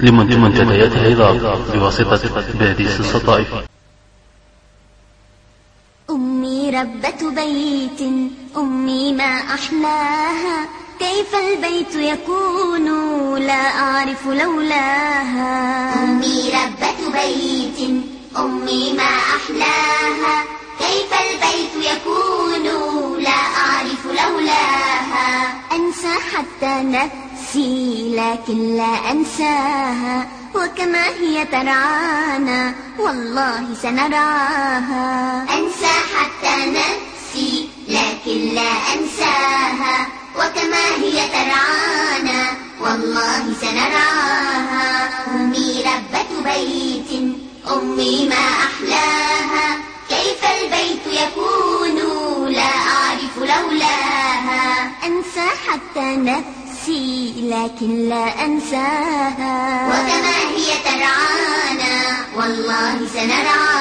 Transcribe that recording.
لمنتديات العظام بواسطة باديس الصطائف أمي ربة بيت أمي ما أحلاها. كيف البيت يكون؟ لا أعرف لولاها. أمي ربة بيت أمي ما أحلاها. كيف البيت يكون؟ لا أعرف لولاها. أنسى حتى نفسي لكن لا أنساها. وكما هي ترعانا والله سنرعاها أنسى حتى نفسي لكن لا أنساها. وكما هي ترعانا والله سنرعاها أمي ربة بيت أمي ما أحلاها. كيف البيت يكون؟ لا أعرف لولاها. أنسى حتى نفسي لكن لا أنساها. وكما هي ترعانا والله سنرعاها.